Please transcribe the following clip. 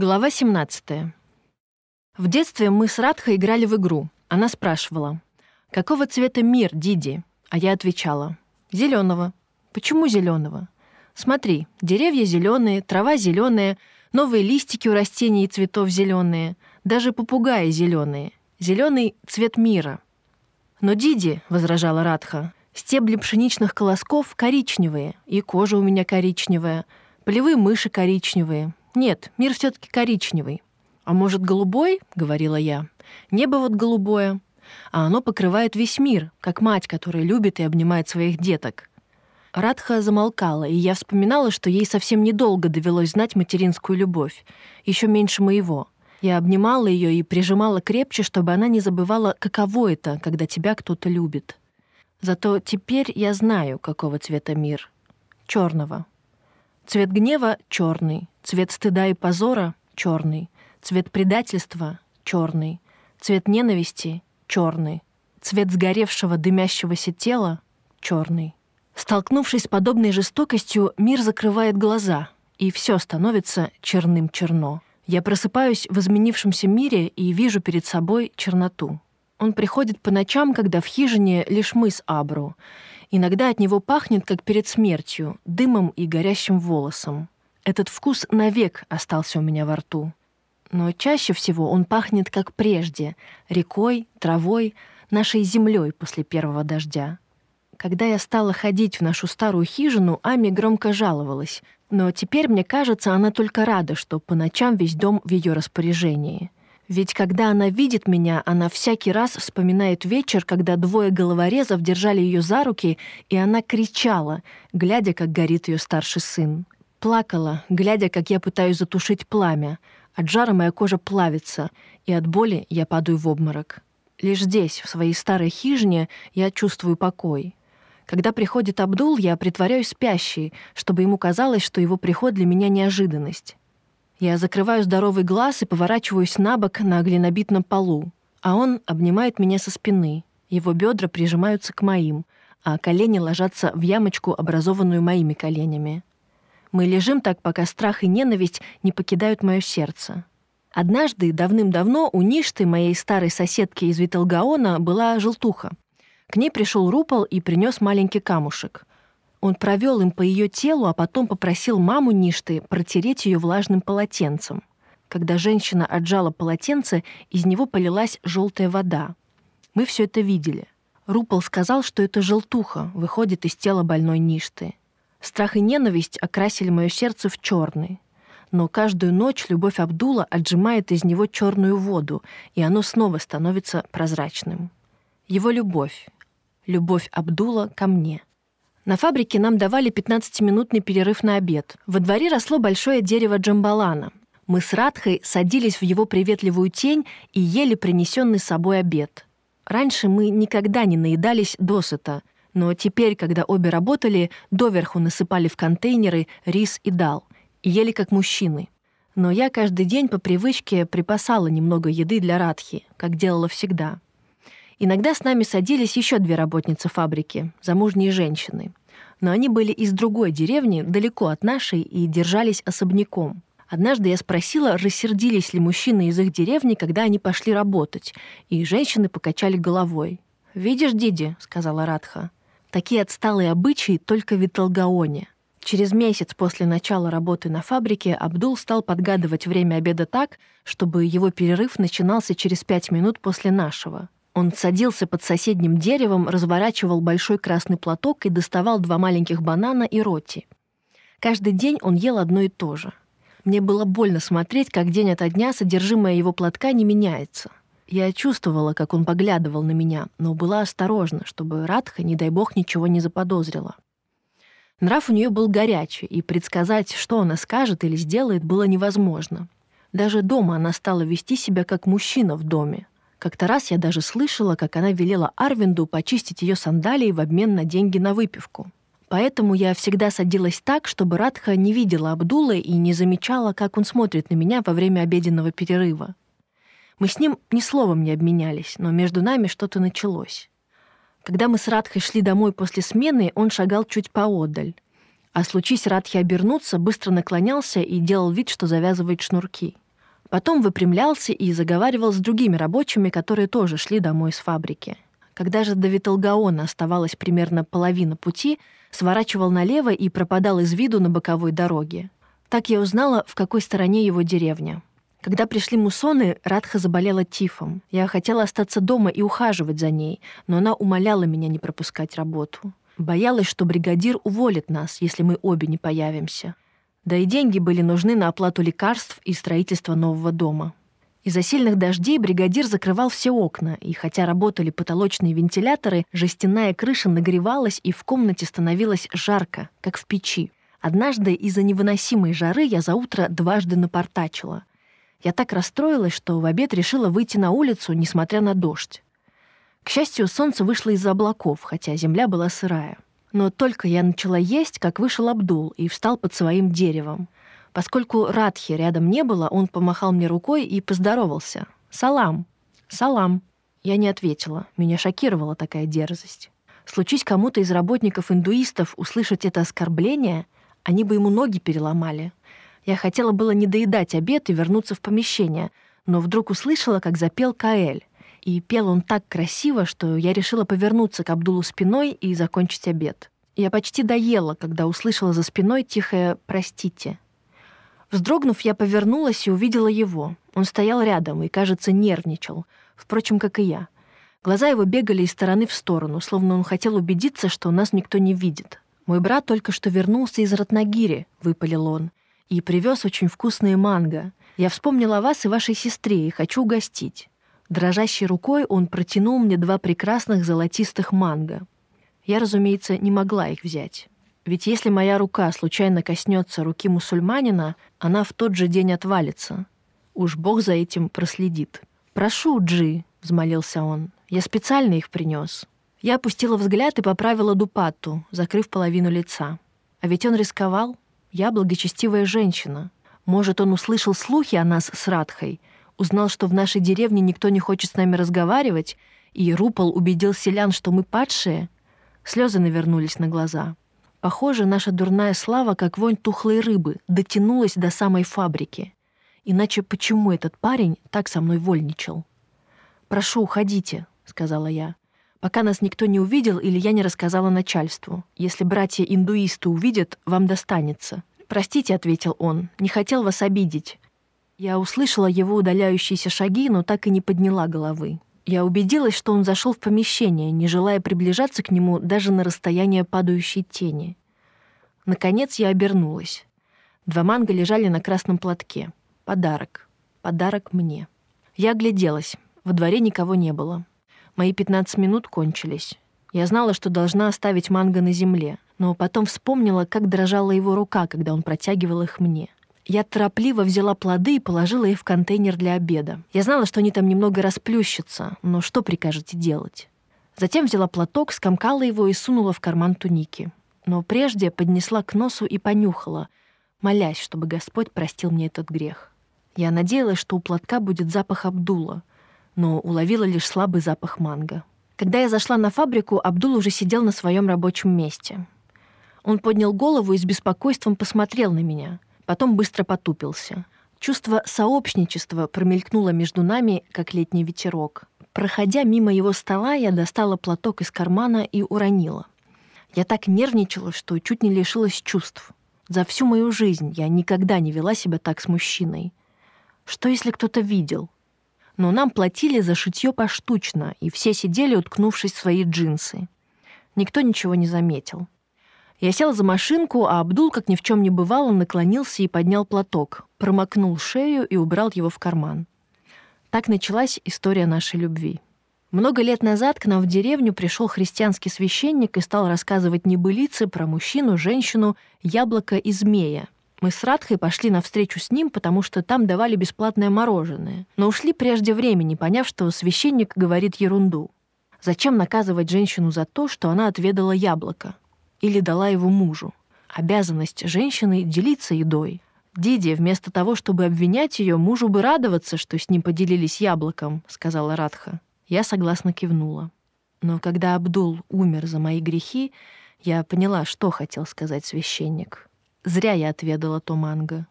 Глава 17. В детстве мы с Радхой играли в игру. Она спрашивала, «Какого цвета мир, Диди?» А я отвечала, «Зеленого». «Почему зеленого?» «Смотри, деревья зеленые, трава зеленая, новые листики у растений и цветов зеленые, даже попугаи зеленые. Зеленый цвет мира». «Но, Диди», — возражала Радха, «стебли пшеничных колосков коричневые, и кожа у меня коричневая, полевые мыши коричневые, нет, мир все таки коричневый. А может, голубой? говорила я. Небо вот голубое. А оно покрывает весь мир, как мать, которая любит и обнимает своих деток. Радха замолкала, и я вспоминала, что ей совсем недолго довелось знать материнскую любовь, еще меньше моего. Я обнимала ее и прижимала крепче, чтобы она не забывала, каково это, когда тебя кто-то любит. Зато теперь я знаю, какого цвета мир. черного. Цвет гнева — черный, цвет стыда и позора — черный, цвет предательства — черный, цвет ненависти — черный, цвет сгоревшего дымящегося тела — черный. Столкнувшись с подобной жестокостью, мир закрывает глаза, и все становится черным-черно. Я просыпаюсь в изменившемся мире и вижу перед собой черноту. Он приходит по ночам, когда в хижине лишь мы с Абру, Иногда от него пахнет, как перед смертью, дымом и горящим волосом. Этот вкус навек остался у меня во рту. Но чаще всего он пахнет, как прежде, рекой, травой, нашей землей после первого дождя. Когда я стала ходить в нашу старую хижину, Ами громко жаловалась. Но теперь, мне кажется, она только рада, что по ночам весь дом в ее распоряжении. Ведь когда она видит меня, она всякий раз вспоминает вечер, когда двое головорезов держали ее за руки, и она кричала, глядя, как горит ее старший сын. Плакала, глядя, как я пытаюсь затушить пламя. От жара моя кожа плавится, и от боли я падаю в обморок. Лишь здесь, в своей старой хижине, я чувствую покой. Когда приходит Абдул, я притворяюсь спящей, чтобы ему казалось, что его приход для меня неожиданность. Я закрываю здоровый глаз и поворачиваюсь на бок на глинобитном полу, а он обнимает меня со спины. Его бедра прижимаются к моим, а колени ложатся в ямочку, образованную моими коленями. Мы лежим так, пока страх и ненависть не покидают мое сердце. Однажды, давным-давно, у Ништы, моей старой соседки из Вителгаона, была желтуха. К ней пришел Рупол и принес маленький камушек. Он провел им по ее телу, а потом попросил маму Ништы протереть ее влажным полотенцем. Когда женщина отжала полотенце, из него полилась желтая вода. Мы все это видели. Рупол сказал, что это желтуха выходит из тела больной Ништы. Страх и ненависть окрасили мое сердце в черный. Но каждую ночь любовь Абдула отжимает из него черную воду, и оно снова становится прозрачным. Его любовь. Любовь Абдула ко мне — на фабрике нам давали 15-минутный перерыв на обед. Во дворе росло большое дерево джамбалана. Мы с Радхой садились в его приветливую тень и ели принесенный с собой обед. Раньше мы никогда не наедались досыта, но теперь, когда обе работали, доверху насыпали в контейнеры рис и дал. И ели как мужчины. Но я каждый день по привычке припасала немного еды для Радхи, как делала всегда. Иногда с нами садились еще две работницы фабрики, замужние женщины но они были из другой деревни, далеко от нашей, и держались особняком. Однажды я спросила, рассердились ли мужчины из их деревни, когда они пошли работать, и женщины покачали головой. «Видишь, Диди», — сказала Радха, — «такие отсталые обычаи только в Виталгаоне». Через месяц после начала работы на фабрике Абдул стал подгадывать время обеда так, чтобы его перерыв начинался через пять минут после нашего — он садился под соседним деревом, разворачивал большой красный платок и доставал два маленьких банана и роти. Каждый день он ел одно и то же. Мне было больно смотреть, как день ото дня содержимое его платка не меняется. Я чувствовала, как он поглядывал на меня, но была осторожна, чтобы Радха, не дай бог, ничего не заподозрила. Нрав у нее был горячий, и предсказать, что она скажет или сделает, было невозможно. Даже дома она стала вести себя как мужчина в доме, как-то раз я даже слышала, как она велела Арвинду почистить ее сандалии в обмен на деньги на выпивку. Поэтому я всегда садилась так, чтобы Радха не видела Абдула и не замечала, как он смотрит на меня во время обеденного перерыва. Мы с ним ни словом не обменялись, но между нами что-то началось. Когда мы с Радхой шли домой после смены, он шагал чуть поодаль. А случись Радхи обернуться, быстро наклонялся и делал вид, что завязывает шнурки. Потом выпрямлялся и заговаривал с другими рабочими, которые тоже шли домой с фабрики. Когда же до Виталгаона оставалась примерно половина пути, сворачивал налево и пропадал из виду на боковой дороге. Так я узнала, в какой стороне его деревня. Когда пришли мусоны, Радха заболела тифом. Я хотела остаться дома и ухаживать за ней, но она умоляла меня не пропускать работу. Боялась, что бригадир уволит нас, если мы обе не появимся. Да и деньги были нужны на оплату лекарств и строительство нового дома. Из-за сильных дождей бригадир закрывал все окна, и хотя работали потолочные вентиляторы, жестяная крыша нагревалась, и в комнате становилось жарко, как в печи. Однажды из-за невыносимой жары я за утро дважды напортачила. Я так расстроилась, что в обед решила выйти на улицу, несмотря на дождь. К счастью, солнце вышло из-за облаков, хотя земля была сырая. Но только я начала есть, как вышел Абдул и встал под своим деревом. Поскольку Радхи рядом не было, он помахал мне рукой и поздоровался. «Салам!» «Салам!» Я не ответила. Меня шокировала такая дерзость. Случись кому-то из работников индуистов услышать это оскорбление, они бы ему ноги переломали. Я хотела было не доедать обед и вернуться в помещение, но вдруг услышала, как запел Каэль. И пел он так красиво, что я решила повернуться к Абдулу спиной и закончить обед. Я почти доела, когда услышала за спиной тихое «простите». Вздрогнув, я повернулась и увидела его. Он стоял рядом и, кажется, нервничал. Впрочем, как и я. Глаза его бегали из стороны в сторону, словно он хотел убедиться, что нас никто не видит. «Мой брат только что вернулся из Ратнагири», — выпалил он и привез очень вкусные манго. Я вспомнил о вас и вашей сестре и хочу угостить». Дрожащей рукой он протянул мне два прекрасных золотистых манго. Я, разумеется, не могла их взять. Ведь если моя рука случайно коснется руки мусульманина, она в тот же день отвалится. Уж Бог за этим проследит. «Прошу, Джи», — взмолился он, — «я специально их принес. Я опустила взгляд и поправила дупатту, закрыв половину лица. А ведь он рисковал. Я благочестивая женщина. Может, он услышал слухи о нас с Радхой, узнал, что в нашей деревне никто не хочет с нами разговаривать, и Рупол убедил селян, что мы падшие? Слезы навернулись на глаза. Похоже, наша дурная слава, как вонь тухлой рыбы, дотянулась до самой фабрики. Иначе почему этот парень так со мной вольничал? «Прошу, уходите», — сказала я пока нас никто не увидел или я не рассказала начальству. Если братья-индуисты увидят, вам достанется». «Простите», — ответил он, — «не хотел вас обидеть». Я услышала его удаляющиеся шаги, но так и не подняла головы. Я убедилась, что он зашел в помещение, не желая приближаться к нему даже на расстояние падающей тени. Наконец я обернулась. Два манго лежали на красном платке. Подарок. Подарок мне. Я огляделась. Во дворе никого не было. Мои 15 минут кончились. Я знала, что должна оставить манго на земле, но потом вспомнила, как дрожала его рука, когда он протягивал их мне. Я торопливо взяла плоды и положила их в контейнер для обеда. Я знала, что они там немного расплющатся, но что прикажете делать? Затем взяла платок, скомкала его и сунула в карман туники. Но прежде поднесла к носу и понюхала, молясь, чтобы Господь простил мне этот грех. Я надеялась, что у платка будет запах Абдула, но уловила лишь слабый запах манго. Когда я зашла на фабрику, Абдул уже сидел на своем рабочем месте. Он поднял голову и с беспокойством посмотрел на меня, потом быстро потупился. Чувство сообщничества промелькнуло между нами, как летний ветерок. Проходя мимо его стола, я достала платок из кармана и уронила. Я так нервничала, что чуть не лишилась чувств. За всю мою жизнь я никогда не вела себя так с мужчиной. Что, если кто-то видел? но нам платили за шитье поштучно, и все сидели, уткнувшись в свои джинсы. Никто ничего не заметил. Я сел за машинку, а Абдул, как ни в чем не бывало, наклонился и поднял платок, промокнул шею и убрал его в карман. Так началась история нашей любви. Много лет назад к нам в деревню пришел христианский священник и стал рассказывать небылицы про мужчину, женщину, яблоко и змея, мы с Радхой пошли на встречу с ним, потому что там давали бесплатное мороженое, но ушли прежде времени, поняв, что священник говорит ерунду. Зачем наказывать женщину за то, что она отведала яблоко? Или дала его мужу? Обязанность женщины — делиться едой. Диди, вместо того, чтобы обвинять ее, мужу бы радоваться, что с ним поделились яблоком, — сказала Радха. Я согласно кивнула. Но когда Абдул умер за мои грехи, я поняла, что хотел сказать священник. Зря я отведала то манго.